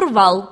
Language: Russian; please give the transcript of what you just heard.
штурвал